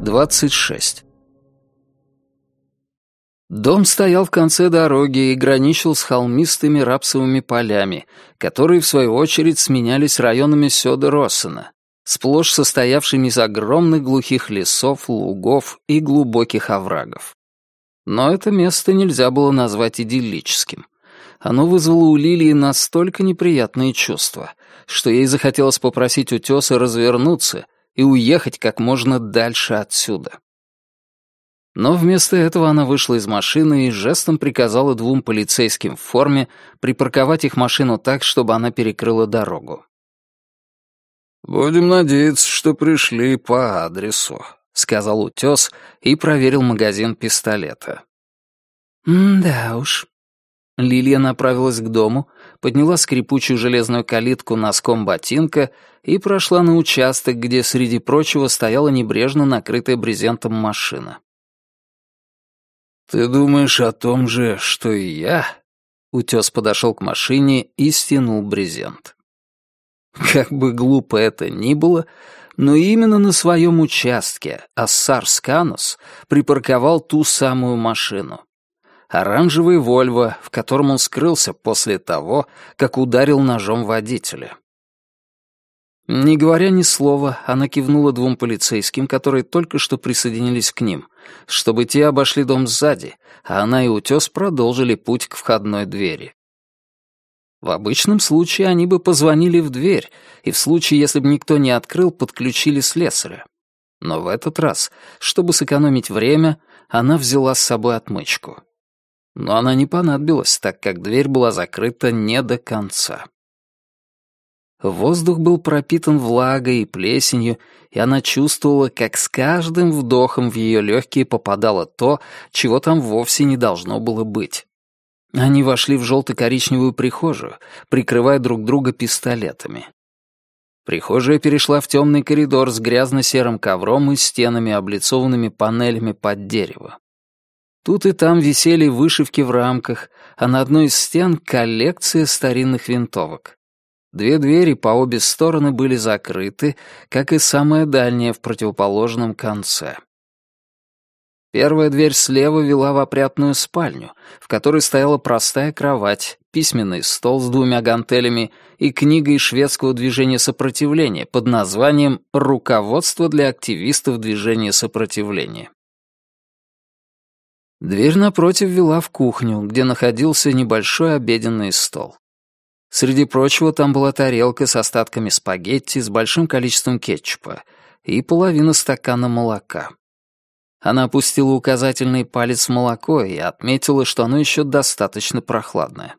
Двадцать шесть. Дом стоял в конце дороги и граничил с холмистыми рапсовыми полями, которые, в свою очередь, сменялись районами Сёда-Россена, сплошь состоявшими из огромных глухих лесов, лугов и глубоких оврагов. Но это место нельзя было назвать идиллическим. Оно вызвало у Лилии настолько неприятные чувства, что ей захотелось попросить утеса развернуться и уехать как можно дальше отсюда. Но вместо этого она вышла из машины и жестом приказала двум полицейским в форме припарковать их машину так, чтобы она перекрыла дорогу. «Будем надеяться, что пришли по адресу», — сказал утес и проверил магазин пистолета. «Да уж». Лилия направилась к дому, подняла скрипучую железную калитку носком ботинка и прошла на участок, где, среди прочего, стояла небрежно накрытая брезентом машина. «Ты думаешь о том же, что и я?» Утес подошел к машине и стянул брезент. Как бы глупо это ни было, но именно на своем участке Ассар Сканус припарковал ту самую машину. Оранжевый «Вольво», в котором он скрылся после того, как ударил ножом водителя. Не говоря ни слова, она кивнула двум полицейским, которые только что присоединились к ним, чтобы те обошли дом сзади, а она и утес продолжили путь к входной двери. В обычном случае они бы позвонили в дверь, и в случае, если бы никто не открыл, подключили слесаря. Но в этот раз, чтобы сэкономить время, она взяла с собой отмычку. Но она не понадобилась, так как дверь была закрыта не до конца. Воздух был пропитан влагой и плесенью, и она чувствовала, как с каждым вдохом в ее легкие попадало то, чего там вовсе не должно было быть. Они вошли в желто-коричневую прихожую, прикрывая друг друга пистолетами. Прихожая перешла в темный коридор с грязно-серым ковром и стенами, облицованными панелями под дерево. Тут и там висели вышивки в рамках, а на одной из стен — коллекция старинных винтовок. Две двери по обе стороны были закрыты, как и самая дальняя в противоположном конце. Первая дверь слева вела в опрятную спальню, в которой стояла простая кровать, письменный стол с двумя гантелями и книгой шведского движения сопротивления под названием «Руководство для активистов движения сопротивления». Дверь напротив вела в кухню, где находился небольшой обеденный стол. Среди прочего, там была тарелка с остатками спагетти с большим количеством кетчупа и половина стакана молока. Она опустила указательный палец в молоко и отметила, что оно еще достаточно прохладное.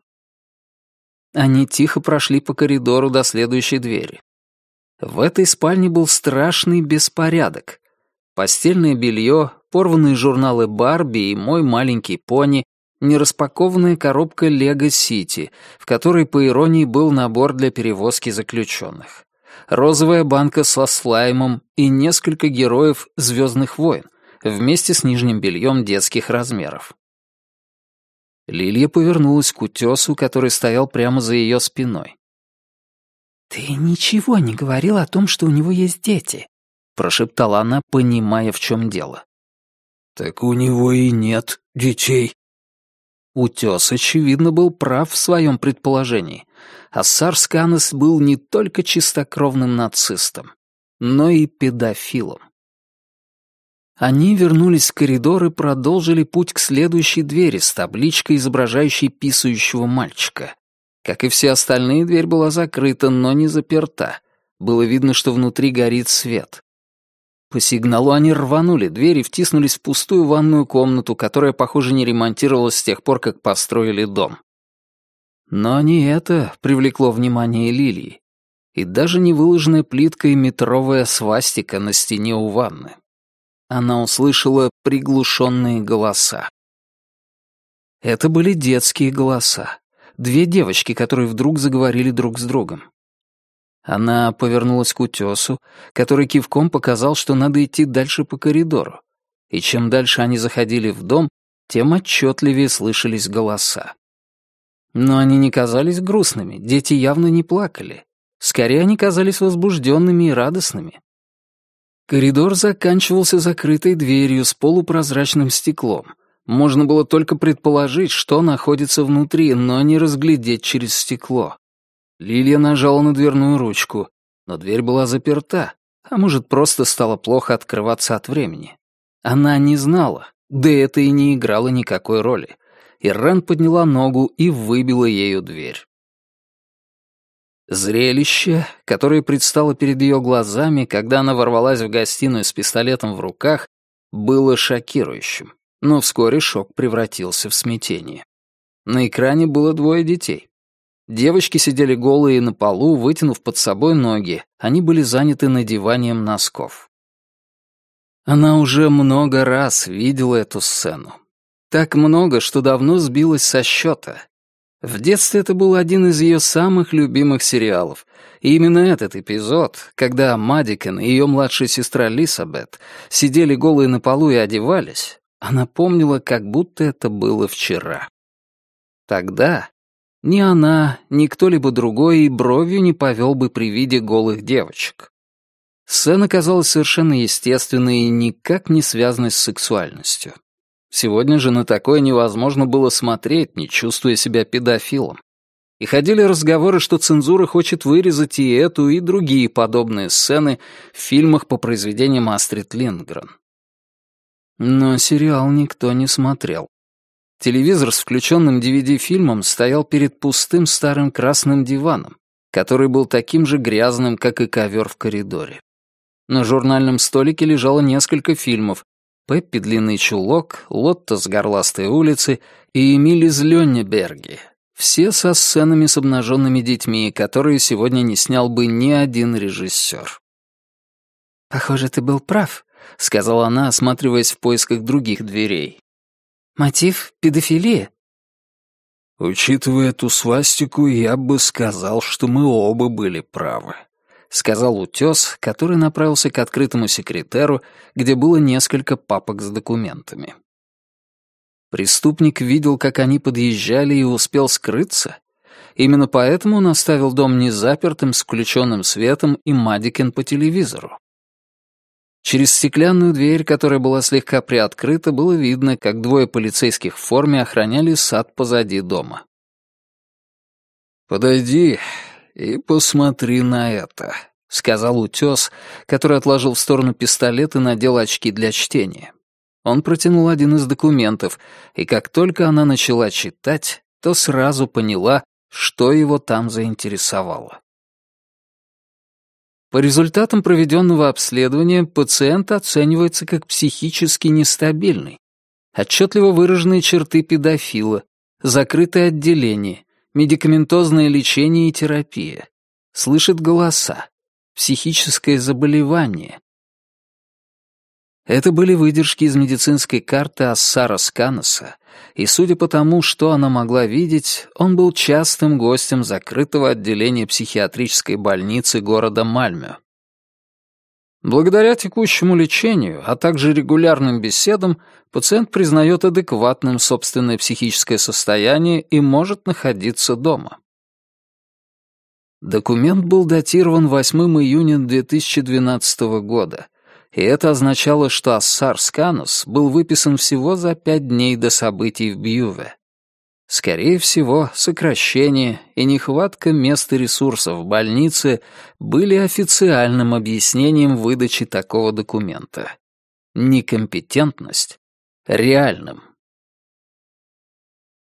Они тихо прошли по коридору до следующей двери. В этой спальне был страшный беспорядок. Постельное белье, порванные журналы Барби и мой маленький пони нераспакованная коробка Лего Сити, в которой, по иронии, был набор для перевозки заключенных, розовая банка со слаймом и несколько героев «Звездных войн» вместе с нижним бельем детских размеров. Лилия повернулась к утесу, который стоял прямо за ее спиной. «Ты ничего не говорил о том, что у него есть дети», — прошептала она, понимая, в чем дело. «Так у него и нет детей», Утес, очевидно, был прав в своем предположении. Ассар Сканес был не только чистокровным нацистом, но и педофилом. Они вернулись в коридор и продолжили путь к следующей двери с табличкой, изображающей писающего мальчика. Как и все остальные, дверь была закрыта, но не заперта. Было видно, что внутри горит свет. По сигналу они рванули дверь и втиснулись в пустую ванную комнату, которая, похоже, не ремонтировалась с тех пор, как построили дом. Но не это привлекло внимание Лилии, и даже не выложенная плиткой метровая свастика на стене у ванны. Она услышала приглушенные голоса. Это были детские голоса. Две девочки, которые вдруг заговорили друг с другом. Она повернулась к утесу, который кивком показал, что надо идти дальше по коридору. И чем дальше они заходили в дом, тем отчетливее слышались голоса. Но они не казались грустными, дети явно не плакали. Скорее, они казались возбужденными и радостными. Коридор заканчивался закрытой дверью с полупрозрачным стеклом. Можно было только предположить, что находится внутри, но не разглядеть через стекло. Лилия нажала на дверную ручку, но дверь была заперта, а может, просто стало плохо открываться от времени. Она не знала, да это и не играло никакой роли. И Рен подняла ногу и выбила ею дверь. Зрелище, которое предстало перед ее глазами, когда она ворвалась в гостиную с пистолетом в руках, было шокирующим, но вскоре шок превратился в смятение. На экране было двое детей. Девочки сидели голые на полу, вытянув под собой ноги, они были заняты надеванием носков. Она уже много раз видела эту сцену. Так много, что давно сбилась со счета, в детстве это был один из ее самых любимых сериалов. И именно этот эпизод, когда Мадикен и ее младшая сестра Лисабет сидели голые на полу и одевались, она помнила, как будто это было вчера. Тогда ни она, ни кто-либо другой и бровью не повел бы при виде голых девочек. Сцена казалась совершенно естественной и никак не связанной с сексуальностью. Сегодня же на такое невозможно было смотреть, не чувствуя себя педофилом. И ходили разговоры, что цензура хочет вырезать и эту, и другие подобные сцены в фильмах по произведениям Астрид Линдгрен. Но сериал никто не смотрел. Телевизор с включенным DVD-фильмом стоял перед пустым старым красным диваном, который был таким же грязным, как и ковер в коридоре. На журнальном столике лежало несколько фильмов, Пеппи Длинный Чулок, Лотто с Горластой улицы и Эмиль из Лённеберги. Все со сценами с обнаженными детьми, которые сегодня не снял бы ни один режиссер. «Похоже, ты был прав», — сказала она, осматриваясь в поисках других дверей. «Мотив — педофилия». «Учитывая эту свастику, я бы сказал, что мы оба были правы», — сказал утес, который направился к открытому секретеру, где было несколько папок с документами. Преступник видел, как они подъезжали и успел скрыться. Именно поэтому он оставил дом незапертым, с включенным светом и Мадикен по телевизору. Через стеклянную дверь, которая была слегка приоткрыта, было видно, как двое полицейских в форме охраняли сад позади дома. «Подойди и посмотри на это», — сказал утес, который отложил в сторону пистолет и надел очки для чтения. Он протянул один из документов, и как только она начала читать, то сразу поняла, что его там заинтересовало. По результатам проведенного обследования пациент оценивается как психически нестабильный. Отчетливо выраженные черты педофила, закрытое отделение, медикаментозное лечение и терапия, слышит голоса, психическое заболевание. Это были выдержки из медицинской карты Ассара Сканоса, и судя по тому, что она могла видеть, он был частым гостем закрытого отделения психиатрической больницы города Мальмё. Благодаря текущему лечению, а также регулярным беседам, пациент признает адекватным собственное психическое состояние и может находиться дома. Документ был датирован 8 июня 2012 года, и это означало, что Ассар Сканус был выписан всего за пять дней до событий в Бьюве. Скорее всего, сокращение и нехватка мест и ресурсов в больнице были официальным объяснением выдачи такого документа. Некомпетентность — реальным